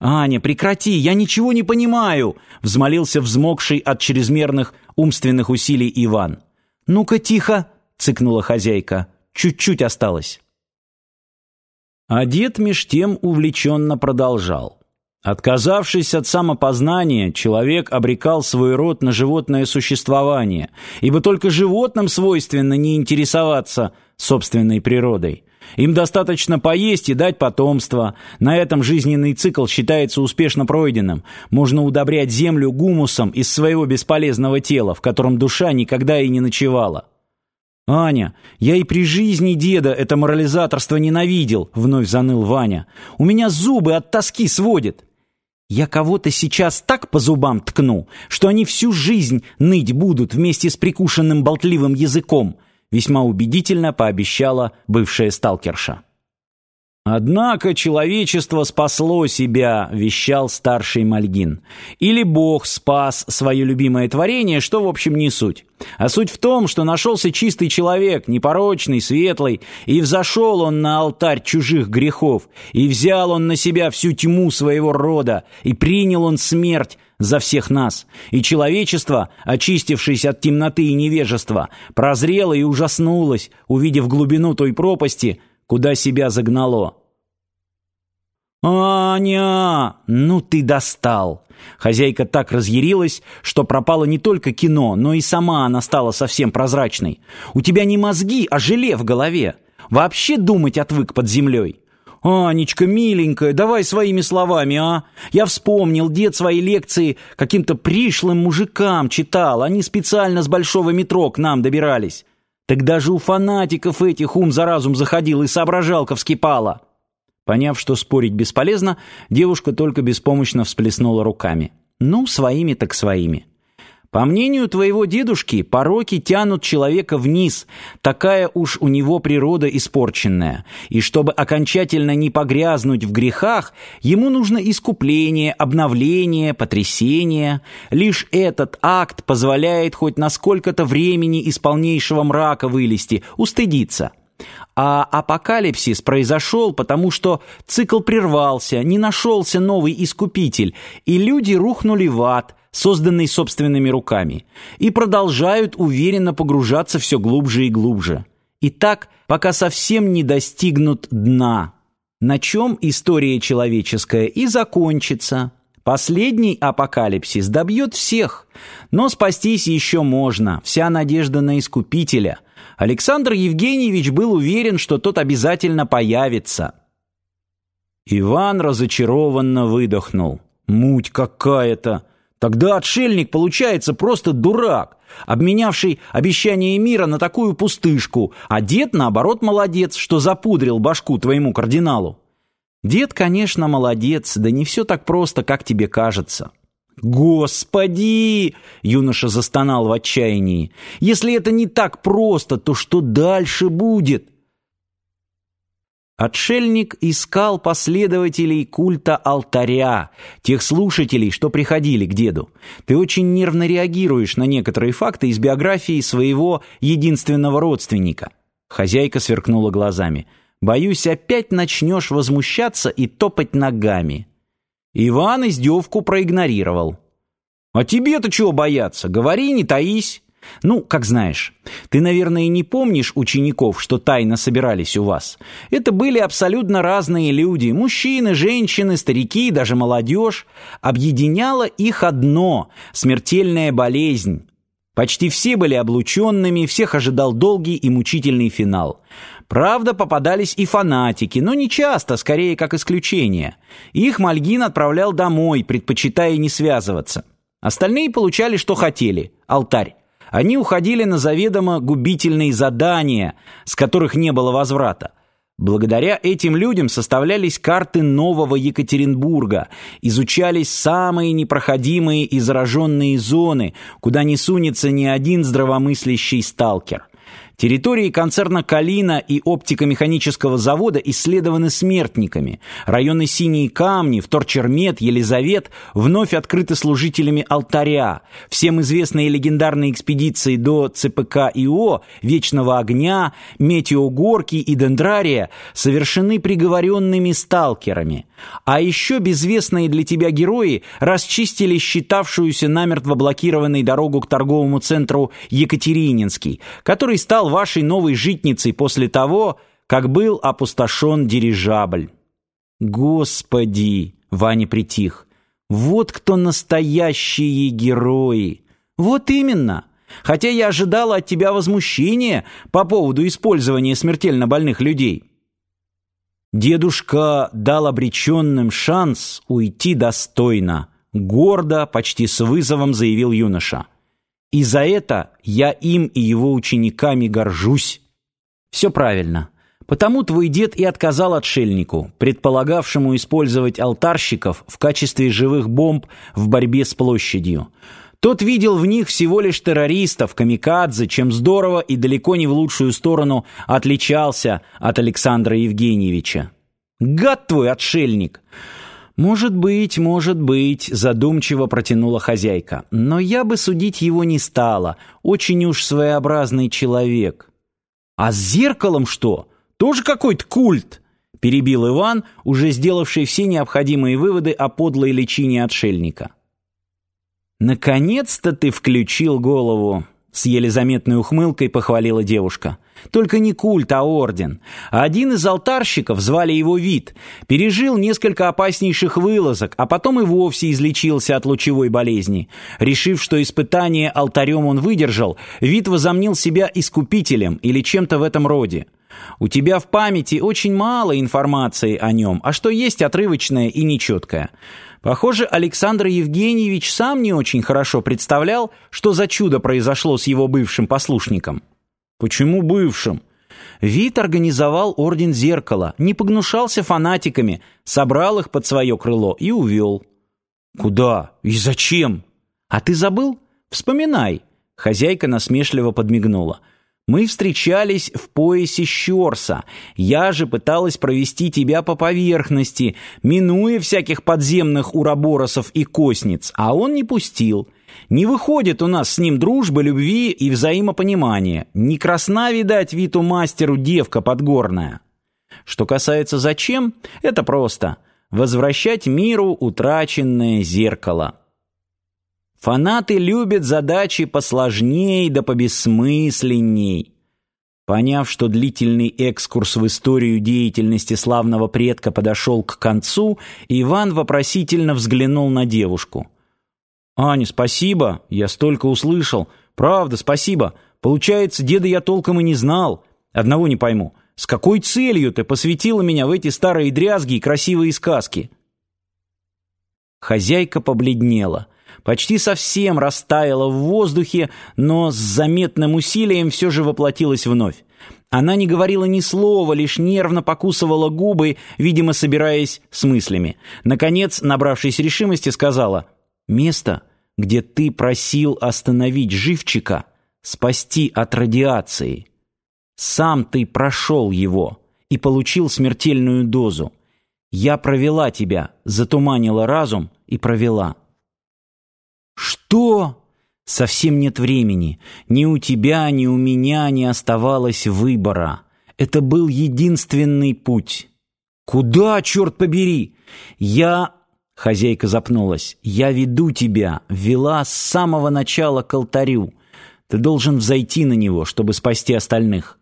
«Аня, прекрати, я ничего не понимаю!» — взмолился взмокший от чрезмерных умственных усилий Иван. «Ну-ка, тихо!» — цыкнула хозяйка. «Чуть-чуть осталось». А дед меж тем увлеченно продолжал. Отказавшись от самопознания, человек обрекал свой род на животное существование, ибо только животным свойственно не интересоваться собственной природой. Им достаточно поесть и дать потомство. На этом жизненный цикл считается успешно пройденным. Можно удобрять землю гумусом из своего бесполезного тела, в котором душа никогда и не ночевала. «Аня, я и при жизни деда это морализаторство ненавидел», — вновь заныл Ваня. «У меня зубы от тоски сводит». «Я кого-то сейчас так по зубам ткну, что они всю жизнь ныть будут вместе с прикушенным болтливым языком», весьма убедительно пообещала бывшая сталкерша. «Однако человечество спасло себя», — вещал старший Мальгин. «Или Бог спас свое любимое творение, что, в общем, не суть. А суть в том, что нашелся чистый человек, непорочный, светлый, и взошел он на алтарь чужих грехов, и взял он на себя всю тьму своего рода, и принял он смерть за всех нас. И человечество, очистившись от темноты и невежества, прозрело и ужаснулось, увидев глубину той пропасти — куда себя загнало. «Аня, ну ты достал!» Хозяйка так разъярилась, что пропало не только кино, но и сама она стала совсем прозрачной. «У тебя не мозги, а желе в голове. Вообще думать отвык под землей». «Анечка, миленькая, давай своими словами, а? Я вспомнил, дед свои лекции каким-то пришлым мужикам читал, они специально с большого метро к нам добирались. Так даже у фанатиков этих ум за разум заходил и соображалка вскипала. Поняв, что спорить бесполезно, девушка только беспомощно всплеснула руками. Ну, своими так своими. По мнению твоего дедушки, пороки тянут человека вниз, такая уж у него природа испорченная. И чтобы окончательно не погрязнуть в грехах, ему нужно искупление, обновление, потрясение. Лишь этот акт позволяет хоть на сколько-то времени из полнейшего мрака вылезти, устыдиться. А апокалипсис произошел, потому что цикл прервался, не нашелся новый искупитель, и люди рухнули в ад – созданный собственными руками, и продолжают уверенно погружаться все глубже и глубже. И так, пока совсем не достигнут дна, на чем история человеческая и закончится. Последний апокалипсис добьет всех, но спастись еще можно, вся надежда на Искупителя. Александр Евгеньевич был уверен, что тот обязательно появится. Иван разочарованно выдохнул. «Муть какая-то! Тогда отшельник получается просто дурак, обменявший обещание мира на такую пустышку, а дед, наоборот, молодец, что запудрил башку твоему кардиналу. Дед, конечно, молодец, да не все так просто, как тебе кажется. «Господи!» — юноша застонал в отчаянии. «Если это не так просто, то что дальше будет?» Отшельник искал последователей культа алтаря, тех слушателей, что приходили к деду. Ты очень нервно реагируешь на некоторые факты из биографии своего единственного родственника. Хозяйка сверкнула глазами. Боюсь, опять начнешь возмущаться и топать ногами. Иван издевку проигнорировал. А тебе-то чего бояться? Говори, не таись. Ну, как знаешь. Ты, наверное, не помнишь учеников, что тайно собирались у вас. Это были абсолютно разные люди. Мужчины, женщины, старики, даже молодежь. Объединяло их одно – смертельная болезнь. Почти все были облученными, всех ожидал долгий и мучительный финал. Правда, попадались и фанатики, но не часто, скорее как исключение. Их Мальгин отправлял домой, предпочитая не связываться. Остальные получали, что хотели – алтарь. Они уходили на заведомо губительные задания, с которых не было возврата. Благодаря этим людям составлялись карты нового Екатеринбурга, изучались самые непроходимые и зараженные зоны, куда не сунется ни один здравомыслящий сталкер. Территории концерна «Калина» и оптико-механического завода исследованы смертниками. Районы «Синие камни», Вторчермет, Елизавет вновь открыты служителями алтаря. Всем известные легендарные экспедиции до ЦПК ИО, Вечного огня, Метеогорки и Дендрария совершены приговоренными сталкерами. А еще безвестные для тебя герои расчистили считавшуюся намертво блокированной дорогу к торговому центру Екатерининский, который стал стал вашей новой житницей после того, как был опустошен дирижабль. Господи, Ваня притих. Вот кто настоящие герои. Вот именно. Хотя я ожидала от тебя возмущения по поводу использования смертельно больных людей. Дедушка дал обреченным шанс уйти достойно. Гордо, почти с вызовом заявил юноша. И за это я им и его учениками горжусь. Все правильно. Потому твой дед и отказал отшельнику, предполагавшему использовать алтарщиков в качестве живых бомб в борьбе с площадью. Тот видел в них всего лишь террористов, камикадзе, чем здорово и далеко не в лучшую сторону отличался от Александра Евгеньевича. «Гад твой отшельник!» «Может быть, может быть», — задумчиво протянула хозяйка. «Но я бы судить его не стала. Очень уж своеобразный человек». «А с зеркалом что? Тоже какой-то культ?» — перебил Иван, уже сделавший все необходимые выводы о подлой личине отшельника. «Наконец-то ты включил голову», — с еле заметной ухмылкой похвалила девушка. Только не культ, а орден. Один из алтарщиков, звали его Вит, пережил несколько опаснейших вылазок, а потом и вовсе излечился от лучевой болезни. Решив, что испытание алтарем он выдержал, Вит возомнил себя искупителем или чем-то в этом роде. У тебя в памяти очень мало информации о нем, а что есть отрывочное и нечеткое. Похоже, Александр Евгеньевич сам не очень хорошо представлял, что за чудо произошло с его бывшим послушником. Почему бывшим? Вит организовал Орден Зеркала, не погнушался фанатиками, собрал их под свое крыло и увел. Куда? И зачем? А ты забыл? Вспоминай. Хозяйка насмешливо подмигнула. Мы встречались в поясе Щорса. Я же пыталась провести тебя по поверхности, минуя всяких подземных уроборосов и косниц, а он не пустил. Не выходит у нас с ним дружбы, любви и взаимопонимания. Не красна, видать, Виту мастеру девка подгорная. Что касается зачем, это просто. Возвращать миру утраченное зеркало. Фанаты любят задачи посложней да побессмысленней. Поняв, что длительный экскурс в историю деятельности славного предка подошел к концу, Иван вопросительно взглянул на девушку. «Аня, спасибо, я столько услышал. Правда, спасибо. Получается, деда я толком и не знал. Одного не пойму. С какой целью ты посвятила меня в эти старые дрязги и красивые сказки?» Хозяйка побледнела. Почти совсем растаяла в воздухе, но с заметным усилием все же воплотилась вновь. Она не говорила ни слова, лишь нервно покусывала губы, видимо, собираясь с мыслями. Наконец, набравшись решимости, сказала Место, где ты просил остановить живчика, спасти от радиации. Сам ты прошел его и получил смертельную дозу. Я провела тебя, затуманила разум и провела. Что? Совсем нет времени. Ни у тебя, ни у меня не оставалось выбора. Это был единственный путь. Куда, черт побери? Я Хозяйка запнулась. «Я веду тебя, вела с самого начала к алтарю. Ты должен взойти на него, чтобы спасти остальных».